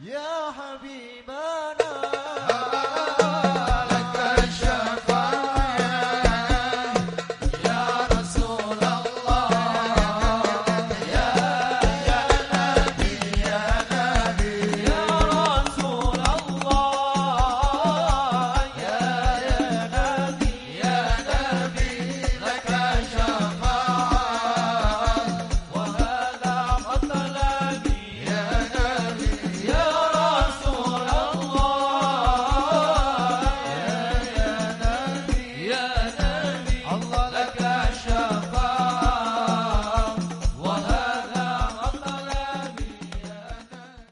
يا حبيبنا